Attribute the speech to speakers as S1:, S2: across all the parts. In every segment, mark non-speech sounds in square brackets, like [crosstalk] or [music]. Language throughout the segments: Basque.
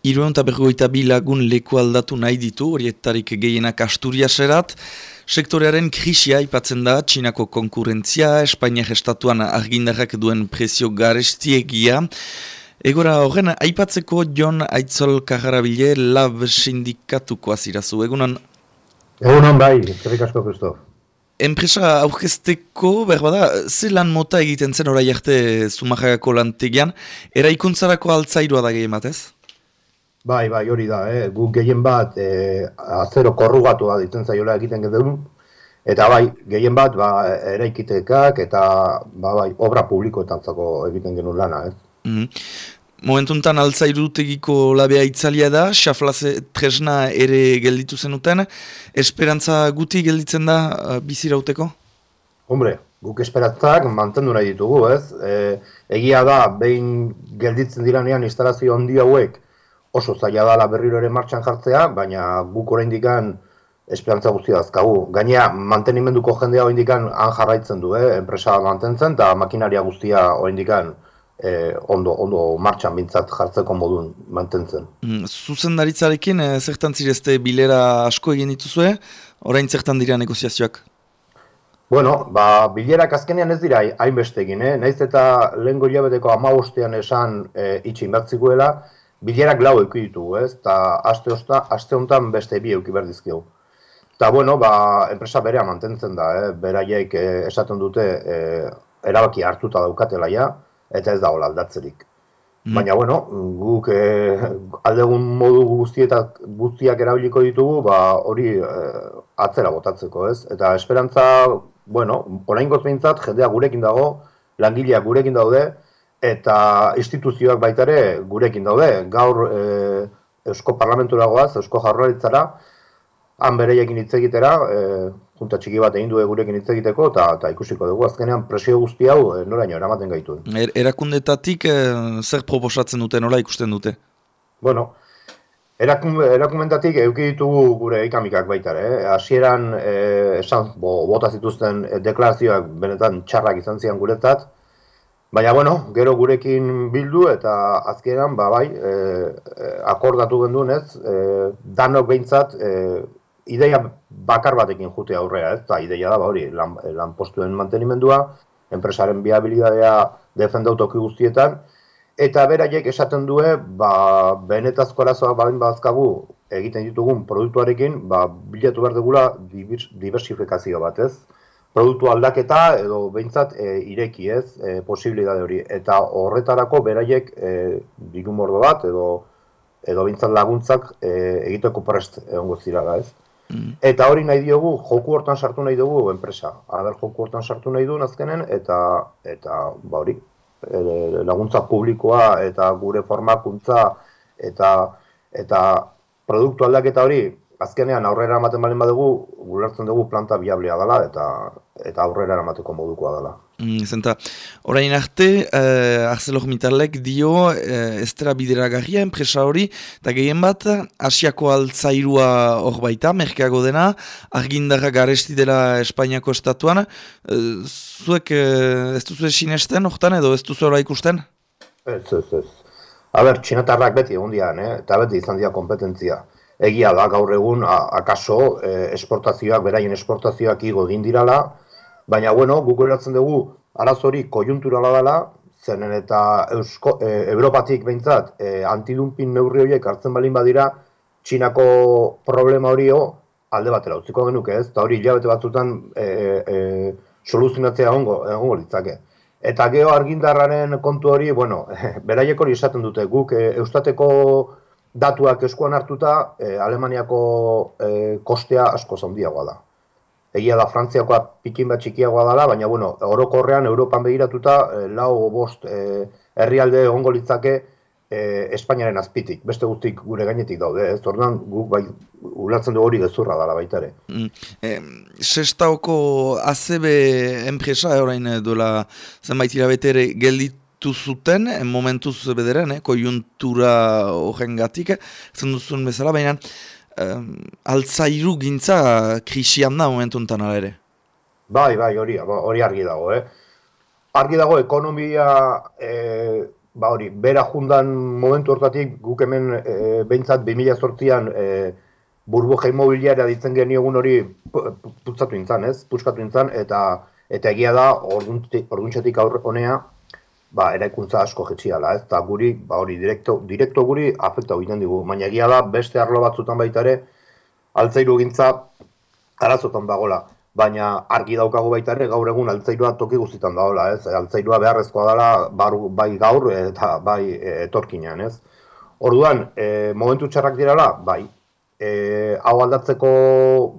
S1: Iruan eta bergoita bilagun leku aldatu nahi ditu, horietarik gehienak Asturiaserat. Sektorearen krisia aipatzen da, Txinako konkurentzia, Espainiak estatuan argindarrak duen presio garestiegia. Egora horren, aipatzeko Jon Aitzol Kajarabile lab sindikatuko azirazu, egunon?
S2: Egunon bai, zerrik asko, Kristof.
S1: Enpresa aurkezteko, berbada, ze lan mota egiten zen orai arte Zumajagako lantegian, eraikuntzarako altzairua da gehien batez?
S2: Bai, bai, hori da, eh? gu gehien bat eh, azero korrugatu da ditzen zaiola egiten gedun, eta bai, gehien bat ba, eraikitekak eta ba, bai, obra publikoetantzako egiten genuen lana. Eh? Mm -hmm.
S1: Momentuntan altzairutegiko labea itzalia da, xaflaze tresna ere gelditu zenuten, esperantza guti gelditzen da bizirauteko?
S2: Hombre, guk esperantzak mantendu nahi ditugu, ez? E, egia da, behin gelditzen diranean instalazio handi hauek, oso zaila dala berriro ere martxan jartzea, baina guk oraindikan esperantza guztia azkagu. Gainea, mantenimenduko jendea oraindikan han jarraitzen du, eh? enpresa mantentzen, eta makinaria guztia oraindikan eh, ondo, ondo martxan bintzat jartzeko modun mantentzen.
S1: Mm, zuzen daritzarekin, eh, zertan zirezte bilera asko egin dituzue, orain zertan dira negoziazioak?
S2: Bueno, ba, bilerak azkenean ez dira hainbeste egin, eh? naiz eta lehen goiabeteko amabostean esan eh, itxin batzikuela, bilerak lau euki ditugu, ez? Ta aste osta, aste hontan beste bi euki berdizkigu. Ta bueno, ba, enpresa berea mantentzen da, eh? Beraiek eh, esaten dute eh, erabaki hartuta daukatela ja eta ez da hola aldatzerik. Mm. Baina bueno, guk eh, aldegun modu guztietak guztiak erabiliko ditugu, ba hori eh, atzera botatzeko, ez? Eta esperantza, bueno, oraingoz beintzat jendea gurekin dago, langileak gurekin daude, eta instituzioak baita ere gurekin daude. Gaur e, Eusko Parlamentura goaz, Eusko Jarraritzara, han bereiekin hitz egitera, e, junta txiki bat egin du gurekin hitz egiteko, eta ikusiko dugu azkenean presio guzti hau e, noraino eramaten gaitu.
S1: Er, erakundetatik e, zer proposatzen dute, nola ikusten dute?
S2: Bueno, erakumentatik eduki ditugu gure ikamikak baita ere. Eh? Hasieran e, esan, bo, bota zituzten deklarazioak benetan txarrak izan zian guretzat, Baina, bueno, gero gurekin bildu eta azkenan, ba, bai, e, akordatu gendun ez, e, danok behintzat, e, ideia bakar batekin jute aurrea ez, eta ideia da, ba, hori, lan, postuen mantenimendua, enpresaren biabilidadea defendautoki guztietan, eta beraiek esaten due, ba, benetazko arazoa balin bazkagu egiten ditugun produktuarekin, ba, bilatu behar dugula diversifikazio bat ez, produktu aldaketa edo behintzat e, ireki ez, e, posibilitate hori. Eta horretarako beraiek e, digun mordo bat edo edo behintzat laguntzak e, egiteko prest egongo zira ez. Mm. Eta hori nahi diogu, joku hortan sartu nahi dugu enpresa. Aber joku hortan sartu nahi du azkenen eta eta ba hori, e, laguntza publikoa eta gure formakuntza eta eta produktu aldaketa hori azkenean aurrera ematen balen badugu, gulertzen dugu planta biablea dela eta eta aurrera eramateko modukoa dela.
S1: Mm, zenta, orain arte, eh, Arcelor Mitalek dio eh, estera bideragarria enpresa hori, eta gehien bat, Asiako altzairua hor baita, merkeago dena, argindarra garesti dela Espainiako estatuan, eh, zuek eh, ez duzu sinesten hortan edo ez duzu ikusten?
S2: Ez, ez, ez. Aber, txinatarrak beti egon dian, eh? eta beti izan dira kompetentzia egia da gaur egun akaso e, esportazioak, beraien esportazioak igo egin dirala, baina bueno, guk eratzen dugu arazori kojunturala dela, zenen eta Eusko, e, Europatik behintzat e, antidumpin neurri horiek hartzen balin badira, Txinako problema hori alde batera utziko genuke ez, eta hori hilabete batzutan e, e, soluzionatzea ongo, ongo litzake. Eta geho argindarraren kontu hori, bueno, [laughs] beraiek hori esaten dute, guk e, eustateko datuak eskuan hartuta, e, Alemaniako e, kostea asko zondiagoa da. Egia da, Frantziakoa pikin bat txikiagoa dela, baina, bueno, orokorrean, Europan begiratuta, e, lau bost e, herrialde ongo litzake e, Espainiaren azpitik, beste guztik gure gainetik daude, ez orduan guk bai ulatzen du hori gezurra dela baita ere. Mm.
S1: E, Sestaoko ACB enpresa, orain dola zenbait irabetere geldit tu zuten, en momentuz bederen, eh, kojuntura horren zen duzun bezala, baina eh, altzairu gintza krisian da momentu enten ere.
S2: Bai, bai, hori, hori argi dago, eh? Argi dago, ekonomia eh, ba hori, bera jundan momentu hortatik guk hemen e, behintzat 2008an e, burbuja immobiliaria ditzen geniogun hori putzatu intzan, ez? Putzatu intzan, eta eta egia da, orduntxetik aurre honea, ba, eraikuntza asko jetxiala, ez? Eta guri, ba hori, direkto, direkto guri afekta egiten digu. Baina egia da, beste arlo batzutan baita ere, altzairu gintza arazotan dagola. Baina argi daukagu baita ere, gaur egun altzairua toki guztietan dagoela, ez? Altzairua beharrezkoa dela, bai gaur eta bai etorkinean, ez? Orduan, e, momentu txarrak dirala, bai, e, hau aldatzeko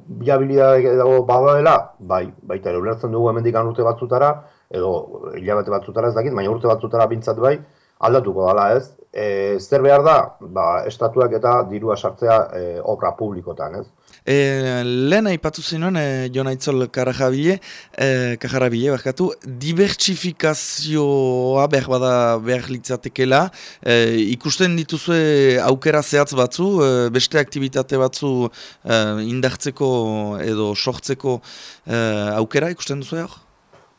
S2: bilabilidade dago badaela, bai, baita ere ulertzen dugu hemendik urte batzutara, edo hilabete batzutara ez dakit, baina urte batzutara bintzat bai, aldatuko dala ez. E, zer behar da, ba, estatuak eta dirua sartzea e, obra publikotan ez.
S1: E, lehen aipatu zenuen, e, Jon Aitzol Karajabile, e, Kajarabile, bakatu, dibertsifikazioa behar bada behar litzatekela, e, ikusten dituzue aukera zehatz batzu, e, beste aktivitate batzu e, indartzeko edo sortzeko e, aukera ikusten duzu hor?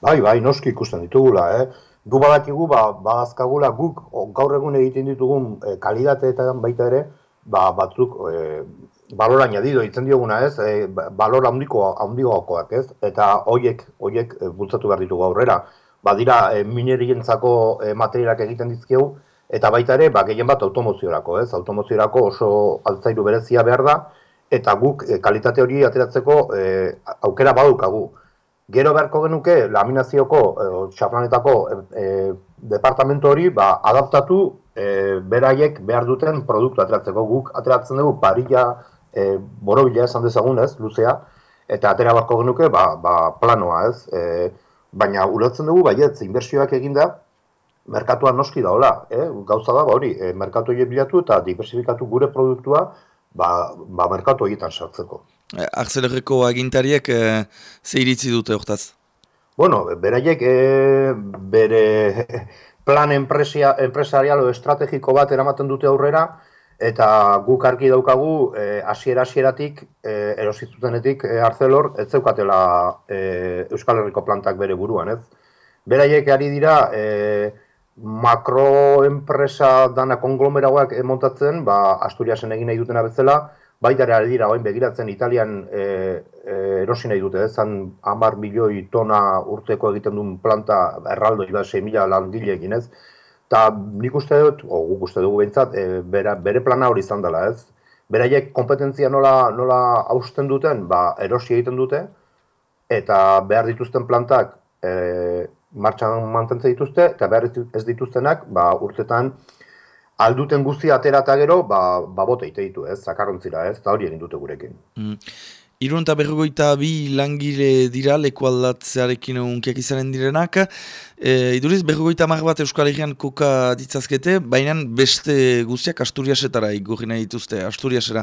S2: Bai, bai, noski ikusten ditugula, eh? Gu badakigu, ba, badazkagula guk gaur egun egiten ditugun e, kalidateetan baita ere, ba, batzuk e, balora añadido itzen dioguna, ez? E, balora handiko handigoakoak, ez? Eta hoiek hoiek e, bultzatu behar ditugu aurrera. Badira e, minerientzako e, materialak egiten dizkiegu eta baita ere, ba gehien bat automoziorako, ez? Automoziorako oso altzairu berezia behar da eta guk e, kalitate hori ateratzeko e, aukera badukagu. Gero beharko genuke laminazioko edo txaplanetako e, departamentu hori ba, adaptatu e, beraiek behar duten produktu ateratzeko guk ateratzen dugu parilla e, borobila esan dezagun ez, luzea, eta atera barko genuke, ba, ba, planoa ez, e, baina ulertzen dugu, baiet, inbertsioak eginda, merkatuan noski daola, eh? gauza da, ba, hori, e, merkatu hori bilatu eta diversifikatu gure produktua, ba, ba merkatu horietan sartzeko.
S1: E, Akzelerreko agintariek e, ze iritzi dute hortaz?
S2: Bueno, beraiek e, bere plan enpresia, empresarial o estrategiko bat eramaten dute aurrera, eta guk argi daukagu eh, hasiera hasieratik eh, erosizutenetik eh, Arcelor ez zeukatela eh, Euskal Herriko plantak bere buruan, ez? Beraiek ari dira eh, makroenpresa dana konglomeragoak montatzen, ba Asturiasen egin nahi dutena bezala, baita ere dira orain begiratzen Italian eh, eh, erosi nahi dute, ez? Han 10 milioi tona urteko egiten duen planta erraldoi da 6000 langileekin, ez? Eta nik uste dut, o guk uste dugu behintzat, e, bere plana hori izan dela, ez? Beraiek kompetentzia nola, nola hausten duten, ba, erosi egiten dute, eta behar dituzten plantak e, martxan mantentzen dituzte, eta behar ez dituztenak, ba, urtetan, alduten guztia atera eta gero, ba, ba bote ite ditu, ez? Zakarrontzira, ez? Eta hori egin dute gurekin. Mm.
S1: Irun eta berrogoita bi langile dira leku aldatzearekin unkiak izanen direnak. E, iduriz, berrogoita mar bat Euskal Herrian koka ditzazkete, baina beste guztiak Asturiasetara igorri nahi dituzte, Asturiasera.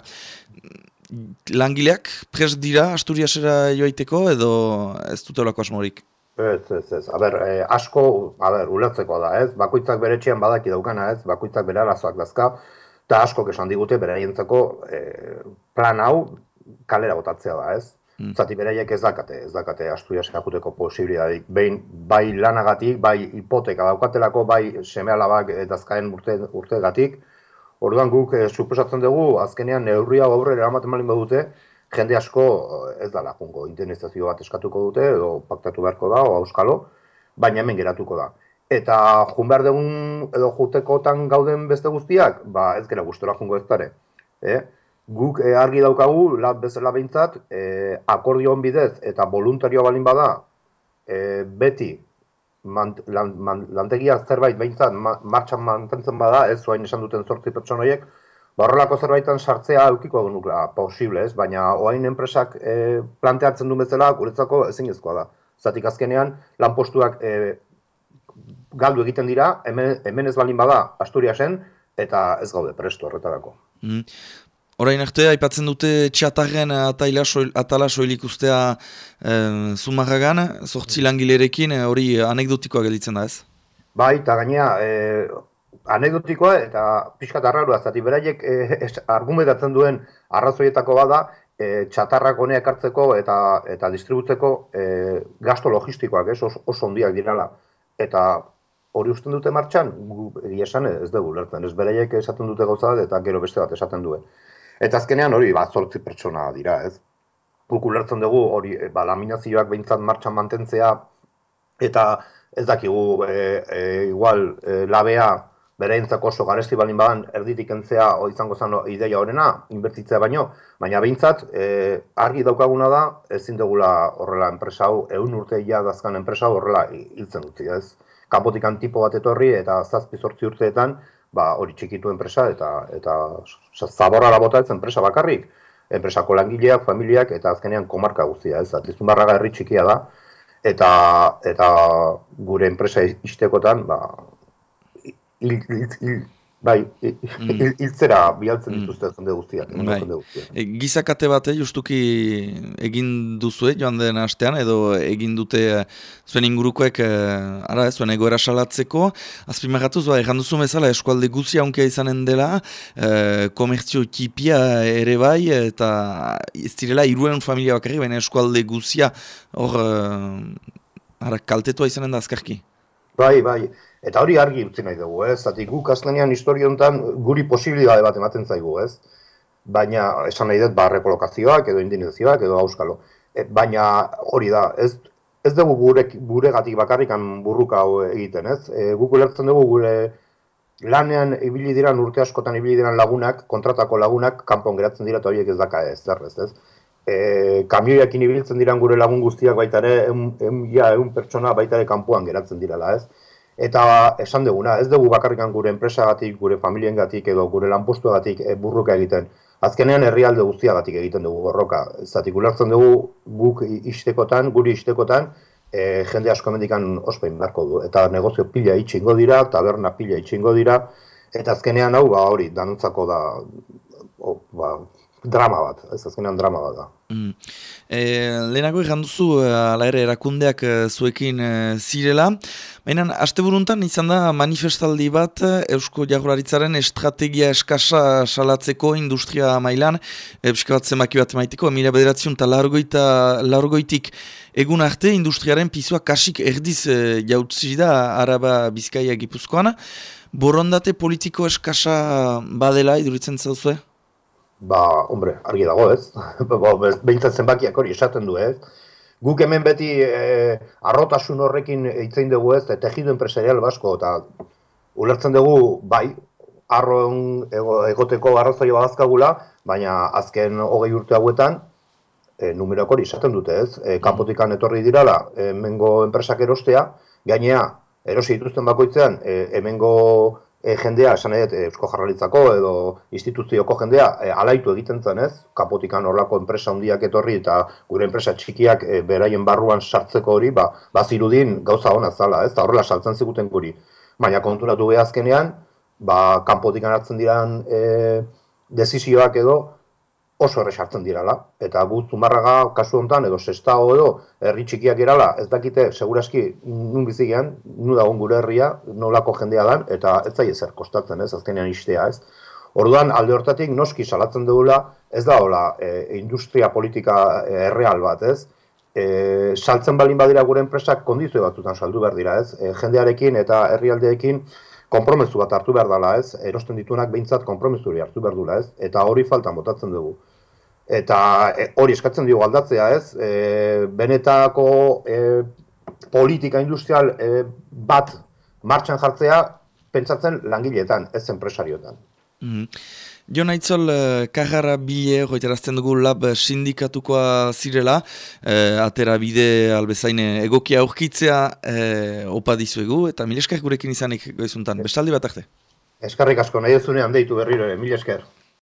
S1: Langileak prest dira Asturiasera joaiteko edo ez dute olako asmorik?
S2: Ez, ez, ez. Aber, eh, asko, aber, ulertzeko da, ez? Bakoitzak bere txian badaki daukana, ez? Bakoitzak bere arazoak dazka, eta asko kesan digute bere eh, plan hau, kalera botatzea da, ez? Mm. Zati beraiek ez dakate, ez dakate Asturias jakuteko posibilitateik. Behin bai lanagatik, bai hipoteka daukatelako, bai seme alabak dazkaen urte, urtegatik. Orduan guk eh, suposatzen dugu azkenean neurria aurrera eramaten malin badute, jende asko eh, ez da lagungo internetizazio bat eskatuko dute edo paktatu beharko da o euskalo, baina hemen geratuko da. Eta jun behar dugun edo jutekotan gauden beste guztiak, ba ez gera gustora jungo ez dara. Eh? guk e, argi daukagu, lat bezala behintzat, e, akordioan bidez eta voluntario balin bada, e, beti mant, lan, man, lantegia zerbait behintzat martxan mantentzen bada, ez zuain esan duten zortzi pertsonoiek, Horrelako zerbaitan sartzea eukiko genukla posible, ez? Baina oain enpresak e, planteatzen du bezala guretzako ezin ezkoa da. Zatik azkenean, lanpostuak e, galdu egiten dira, hemen, hemen ez balin bada Asturiasen, eta ez gaude presto horretarako. Mm.
S1: Horain arte, aipatzen dute txatarren atala soilik ustea e, zumarragan, sortzi langilerekin, eh, hori anekdotikoa gelditzen da ez?
S2: Bai, eta gainea, e, anekdotikoa eta pixkat arrarua, zati beraiek [laughs] e, argumentatzen duen arrazoietako bada, e, txatarrak honeak hartzeko eta eta distributzeko e, gasto logistikoak, ez, oso, oso ondiak dirala. Eta hori usten dute martxan, egia esan ez dugu lertzen, ez bereiek esaten dute gauza eta gero beste bat esaten duen. Eta azkenean hori, ba, zortzi pertsona dira, ez? Guk ulertzen dugu hori, ba, laminazioak behintzat martxan mantentzea, eta ez dakigu, e, e, igual, e, labea, bereintzako oso garesti balin badan erditik entzea o izango zen ideia horrena, inbertitzea baino, baina behintzat, e, argi daukaguna da, ezin dugula horrela enpresa hau, egun urte ja dazkan enpresa horrela hiltzen dutzi, ez? Kapotikan tipo bat etorri eta zazpi zortzi urteetan, ba, hori txikitu enpresa eta eta zaborra labota ez enpresa bakarrik, enpresako langileak, familiak eta azkenean komarka guztia, ez? Atizun barraga herri txikia da, eta, eta gure enpresa istekotan, ba, il, il, il, bai, mm. [laughs] iltzera bialtzen mm. dituzte jende guztiak. Bai.
S1: E, gizakate bat, eh, justuki egin duzu, joan den astean, edo egin dute eh, zuen ingurukoek, eh, ara, zuen egoera salatzeko, azpimagatuz, ba, egan duzu bezala, eskualde guzia onkia izanen dela, eh, komertzio tipia ere bai, eta ez direla iruen familia bakarri, baina eskualde guzia, hor, eh, ara, kaltetua izanen da azkarki.
S2: Bai, bai. Eta hori argi utzi nahi dugu, ez? Zati guk azkenean historio honetan guri posibilitate bat ematen zaigu, ez? Baina, esan nahi dut, ba, rekolokazioak edo indinizioak edo auskalo. E, baina hori da, ez, ez dugu gure, gure gatik bakarrikan burruka hau egiten, ez? E, guk ulertzen dugu gure lanean ibili diran urte askotan ibili diran lagunak, kontratako lagunak, kanpon geratzen dira eta horiek ez daka ez, zer ez, ez? E, kamioiakin ibiltzen diran gure lagun guztiak baita ere, ja, egun pertsona baita ere kanpoan geratzen dirala, ez? Eta esan duguna, ez dugu bakarrikan gure enpresagatik, gure familiengatik edo gure lanpostuagatik e, burruka egiten. Azkenean herrialde guztiagatik egiten dugu borroka. Zatik ulertzen dugu guk istekotan, guri istekotan, e, jende asko mendikan ospein beharko du. Eta negozio pila itxingo dira, taberna pila itxingo dira. Eta azkenean hau, ba, hori, danuntzako da, o, ba, drama bat, ez azkenean drama bat da. Mm.
S1: E, lehenako egan duzu, eh, ala ere, erakundeak eh, zuekin zirela, baina aste buruntan izan da manifestaldi bat Eusko Jagularitzaren estrategia eskasa salatzeko industria mailan, epska bat zemaki bat maiteko, mila bederatziun eta largoitik egun arte industriaren pizua kasik erdiz jautzi da araba bizkaia gipuzkoana, borondate politiko eskasa badela iduritzen zauzue?
S2: Ba, hombre, argi dago ez, [laughs] ba, behintzat zenbakiak hori esaten du ez, guk hemen beti e, arrotasun horrekin itzein dugu ez, tejido empresarial basko, eta ulertzen dugu, bai, arron egoteko arrazoia badazkagula, baina azken hogei urte hauetan, e, numeroak hori esaten dute ez, e, kanpotikan etorri dirala, hemengo enpresak erostea, gainea, erosi dituzten bakoitzean, e, hemengo e, jendea, esan edo, Eusko Jarralitzako edo instituzioko jendea e, alaitu egiten zen ez, kapotikan horlako enpresa handiak etorri eta gure enpresa txikiak e, beraien barruan sartzeko hori, ba, bazirudin gauza hona zala ez, eta horrela saltzen ziguten guri. Baina konturatu behazkenean, ba, kanpotikan hartzen diran e, desisioak edo, oso erre sartzen dirala. Eta gu zumarraga kasu honetan, edo sestao edo, herri txikiak erala, ez dakite, seguraski, nun bizigean, nu dagoen gure herria, nolako jendea dan, eta ez zai ezer kostatzen, ez, azkenean istea, ez. Orduan, alde hortatik, noski salatzen dugula, ez da hola, e, industria politika e, erreal bat, ez. E, saltzen balin badira gure enpresak kondizio batzutan saldu behar dira, ez. E, jendearekin eta herrialdeekin, konpromesu bat hartu behar dela, ez? Erosten dituenak behintzat konpromesu hori hartu behar dula, ez? Eta hori faltan botatzen dugu. Eta e, hori eskatzen dugu aldatzea, ez? E, benetako e, politika industrial e, bat martxan jartzea pentsatzen langileetan, ez enpresarioetan. Mm
S1: Jon Aitzol, uh, kajarra bile, hoiterazten dugu lab sindikatukoa zirela, uh, atera bide albezaine egokia aurkitzea uh, opa dizuegu, eta mil esker gurekin izanik goizuntan. Bestaldi bat arte?
S2: Eskarrik asko, nahi ez deitu berriro, mil esker.